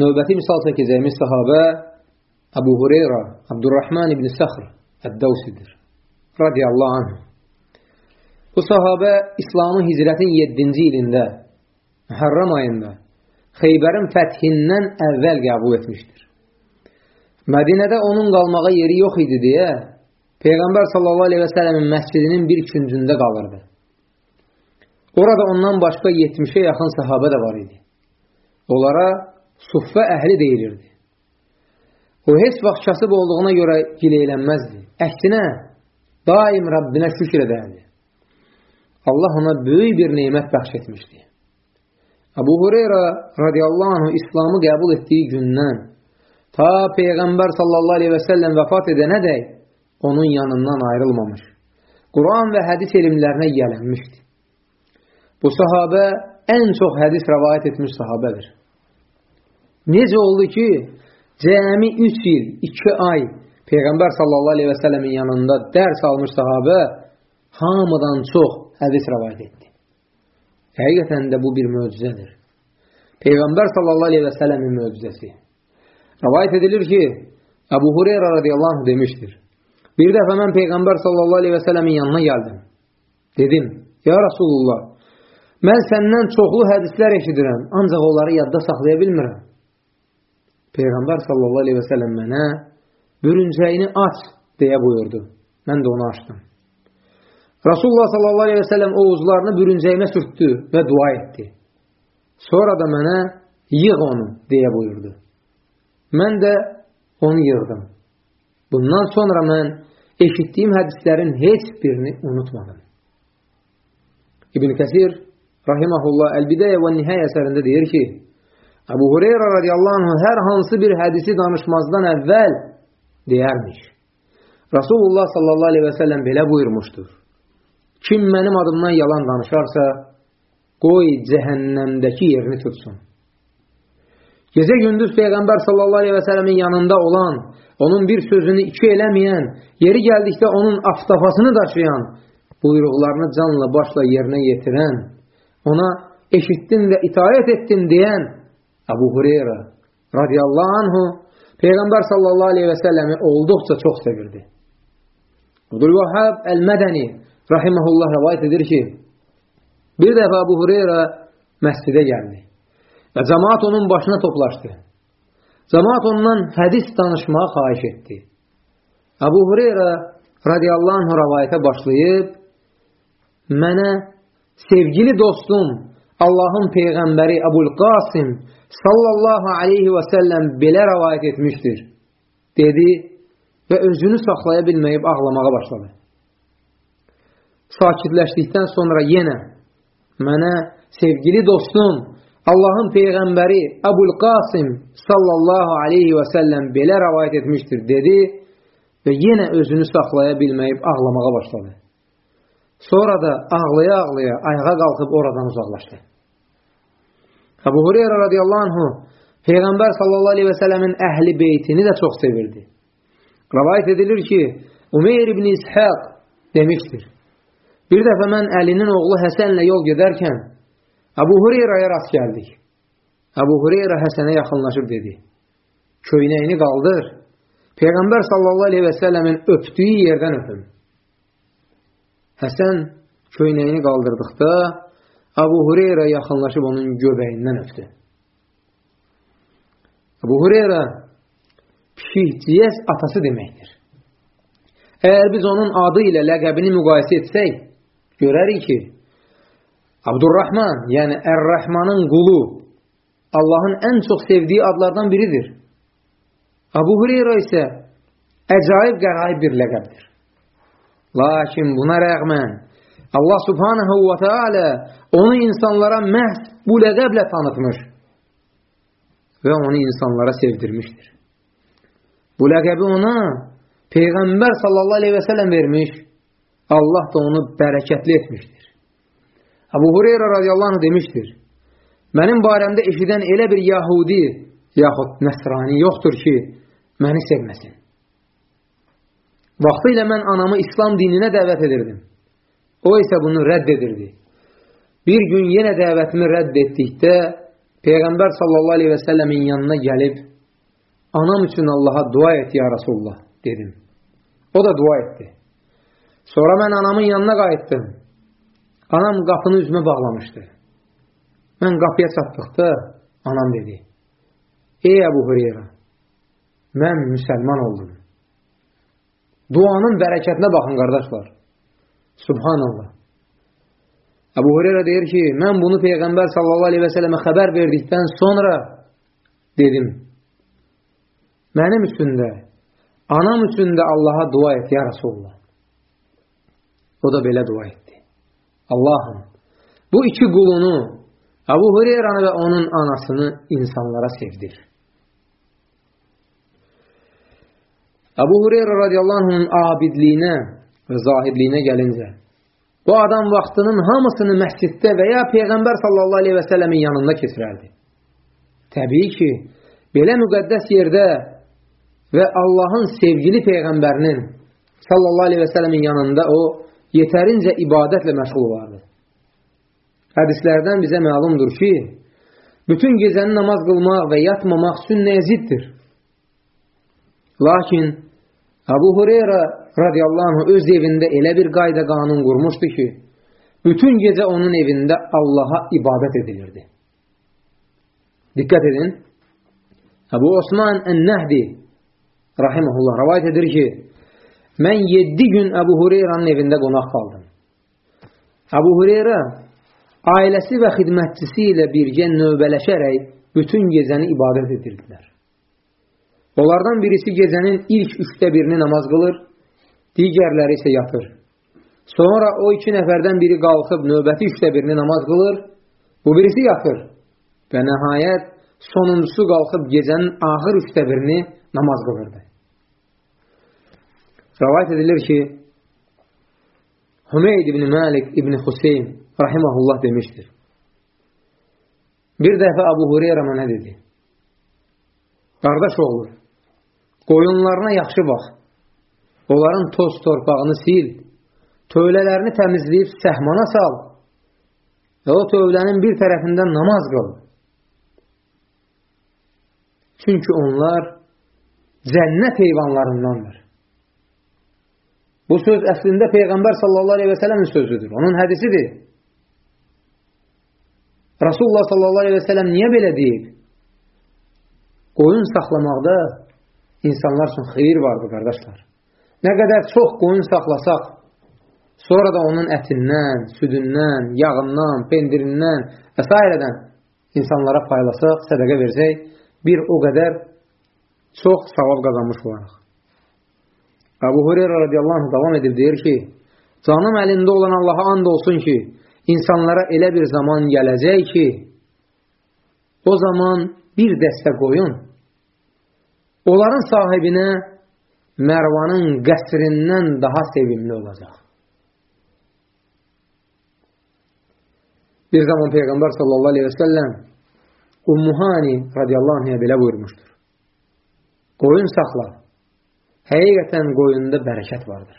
növbəti misal çəkəcəyimiz sahabə Əbu Hureyra, Abdurrahman ibn Səxr Əd-Davsidir. Radiyallahu anh. Bu sahabə İslamı hicrətin 7-ci ilində, Məhərrəm ayında, Xeybərin fəthindən əvvəl qəbul etmişdir. Mədinədə onun qalmağa yeri yox idi deyə Peyğəmbər sallallahu aleyhi və sələmin məscidinin bir küncündə qalırdı. Orada ondan başqa 70-ə yaxın sahabə də var idi. Onlara suffə əhli deyilirdi. O heç vaxt kasıb olduğuna görə gileylənməzdi. Əksinə, daim Rabbinə şükür edərdi. Allah ona böyük bir neymət bəxş etmişdi. Əbu Hureyra radiyallahu anh İslamı qəbul etdiyi gündən ta Peyğəmbər sallallahu aleyhi və səlləm vəfat edənə dək onun yanından ayrılmamış. Quran və hədis elmlərinə yələnmişdi. Bu sahabə ən çox hədis rəvayət etmiş sahabədir. Necə oldu ki, cəmi 3 il, 2 ay Peyğəmbər sallallahu aleyhi və sələmin yanında dərs almış sahabə hamıdan çox hədis rəvayət etdi. Həqiqətən də bu bir möcüzədir. Peyğəmbər sallallahu aleyhi və sələmin möcüzəsi. Rəvayət edilir ki, Əbu Hureyra radiyallahu anh demişdir. Bir dəfə mən Peyğəmbər sallallahu aleyhi və sələmin yanına gəldim. Dedim, ya Rasulullah, mən səndən çoxlu hədislər eşidirəm, ancaq onları yadda saxlaya bilmirəm. Peyğəmbər sallallahu aleyhi və səlləm mənə bürüncəyini aç deyə buyurdu. Mən də onu açdım. Rasulullah sallallahu aleyhi və səlləm oğuzlarını bürüncəyimə sürtdü və dua etdi. Sonra da mənə yığ onu deyə buyurdu. Mən də onu yığdım. Bundan sonra mən eşitdiyim hədislərin heç birini unutmadım. İbn Kəsir rahimehullah Əl-Bidayə və Nihayə əsərində deyir ki, Əbu Hureyra radiyallahu anh hər hansı bir hədisi danışmazdan əvvəl deyərmiş. Rasulullah sallallahu aleyhi və səlləm belə buyurmuşdur. Kim mənim adımdan yalan danışarsa, qoy cəhənnəmdəki yerini tutsun. Gecə gündüz Peyğəmbər sallallahu aleyhi və sələmin yanında olan, onun bir sözünü iki eləməyən, yeri gəldikdə onun aftafasını daşıyan, buyruqlarını canla başla yerinə yetirən, ona eşitdin və itaət etdin deyən Əbu Hureyra radiyallahu anhu Peyğəmbər sallallahu aleyhi və səlləmi olduqca çox sevirdi. Abdülvahhab Əl-Mədəni rahiməhullah rəvayət edir ki, bir dəfə Əbu Hureyra məscidə gəldi və cəmaat onun başına toplaşdı. Cəmaat ondan hədis danışmağa xahiş etdi. Əbu Hureyra radiyallahu anh rəvayətə başlayıb, mənə sevgili dostum, Allahın Peyğəmbəri Əbul Qasim sallallahu aleyhi və səlləm belə rəvayət etmişdir, dedi və özünü saxlaya bilməyib ağlamağa başladı. Sakitləşdikdən sonra yenə mənə sevgili dostum, Allahın Peyğəmbəri Əbul Qasim sallallahu aleyhi və səlləm belə rəvayət etmişdir, dedi və yenə özünü saxlaya bilməyib ağlamağa başladı. Sonra da ağlaya-ağlaya ayağa qalxıb oradan uzaqlaşdı. Əbu Hureyra radiyallahu anhu Peyğəmbər sallallahu aleyhi və sələmin əhli beytini də çox sevirdi. Rəvayət edilir ki, Umeyr ibn İshaq demişdir. Bir dəfə mən Əlinin oğlu Həsənlə yol gedərkən Əbu Hureyraya rast gəldik. Əbu Hureyra Həsənə yaxınlaşıb dedi, köynəyini qaldır, Peyğəmbər sallallahu aleyhi və sələmin öpdüyü yerdən öpüm. Həsən köynəyini qaldırdıqda Əbu Hureyra yaxınlaşıb onun göbəyindən öpdü. Əbu Hureyra pişikciyəz atası deməkdir. Əgər biz onun adı ilə ləqəbini müqayisə etsək, görərik ki, Abdurrahman, yəni Ər-Rəhmanın qulu Allahın ən çox sevdiyi adlardan biridir. Əbu Hureyra isə əcaib qəraib bir ləqəbdir. Lakin buna rəğmən Allah subhanahu və teala onu insanlara məhz bu ləqəblə tanıtmış və onu insanlara sevdirmişdir. Bu ləqəbi ona Peyğəmbər sallallahu aleyhi və sələm vermiş, Allah da onu bərəkətli etmişdir. Əbu Hureyra radiyallahu anh demişdir, mənim barəmdə eşidən elə bir yahudi yaxud nəsrani yoxdur ki, məni sevməsin. Vaxtı ilə mən anamı İslam dininə dəvət edirdim. O isə bunu rədd edirdi. Bir gün yenə dəvətimi rədd etdikdə Peyğəmbər sallallahu aleyhi və səlləmin yanına gəlib, anam üçün Allaha dua et ya Rasulullah dedim. O da dua etdi. Sonra mən anamın yanına qayıtdım. Anam qapını üzümə bağlamışdı. Mən qapıya çatdıqda anam dedi, Ey Əbu Hüreyra, mən müsəlman oldum. Duanın bərəkətinə baxın, qardaşlar. Subhanallah. Əbu Hüreyra deyir ki, mən bunu Peyğəmbər sallallahu aleyhi və sələmə xəbər verdikdən sonra dedim, mənim üçün də, anam üçün də Allaha dua et, ya Rasulullah. O da belə dua etdi. Allahım, bu iki qulunu, Əbu Hüreyranı və onun anasını insanlara sevdir. Əbu Hüreyra radiyallahu anh'ın abidliyinə və zahidliyinə gəlincə, bu adam vaxtının hamısını məsciddə və ya Peyğəmbər sallallahu aleyhi və sələmin yanında keçirərdi. Təbii ki, belə müqəddəs yerdə və Allahın sevgili Peyğəmbərinin sallallahu aleyhi və sələmin yanında o yetərincə ibadətlə məşğul olardı. Hədislərdən bizə məlumdur ki, bütün gecəni namaz qılmaq və yatmamaq sünnəyə ziddir. Lakin Əbu Hureyra radiyallahu anh öz evində elə bir qayda qanun qurmuşdu ki, bütün gecə onun evində Allaha ibadət edilirdi. Diqqət edin. Əbu Osman Ən-Nəhdi rahiməhullah rəvayət edir ki, mən 7 gün Əbu Hureyranın evində qonaq qaldım. Əbu Hureyra ailəsi və xidmətçisi ilə birgə növbələşərək bütün gecəni ibadət edirdilər. Onlardan birisi gecənin ilk üçdə birini namaz qılır, digərləri isə yatır. Sonra o iki nəfərdən biri qalxıb növbəti üçdə birini namaz qılır, bu birisi yatır və nəhayət sonuncusu qalxıb gecənin axır üçdə birini namaz qılırdı. Rəvayət edilir ki, Hümeyd ibn Malik ibn Hüseyin rahiməhullah demişdir. Bir dəfə Abu Hureyra mənə dedi, Qardaş oğlu, qoyunlarına yaxşı bax, onların toz torpağını sil, tövlələrini təmizləyib səhmana sal və o tövlənin bir tərəfindən namaz qıl. Çünki onlar cənnət heyvanlarındandır. Bu söz əslində Peyğəmbər sallallahu aleyhi və sələmin sözüdür. Onun hədisidir. Rasulullah sallallahu aleyhi və sələm niyə belə deyib? Qoyun saxlamaqda insanlar üçün xeyir vardır, qardaşlar. Nə qədər çox qoyun saxlasaq, sonra da onun ətindən, südündən, yağından, pendirindən və s. insanlara paylasaq, sədəqə versək, bir o qədər çox savab qazanmış olaraq. Əbu Hureyra radiyallahu anh davam edib deyir ki, canım əlində olan Allaha and olsun ki, insanlara elə bir zaman gələcək ki, o zaman bir dəstə qoyun, onların sahibinə Mərvanın qəsrindən daha sevimli olacaq. Bir zaman Peyğəmbər sallallahu aleyhi və səlləm Ummuhani radiyallahu anhə belə buyurmuşdur. Qoyun saxla. Həqiqətən qoyunda bərəkət vardır.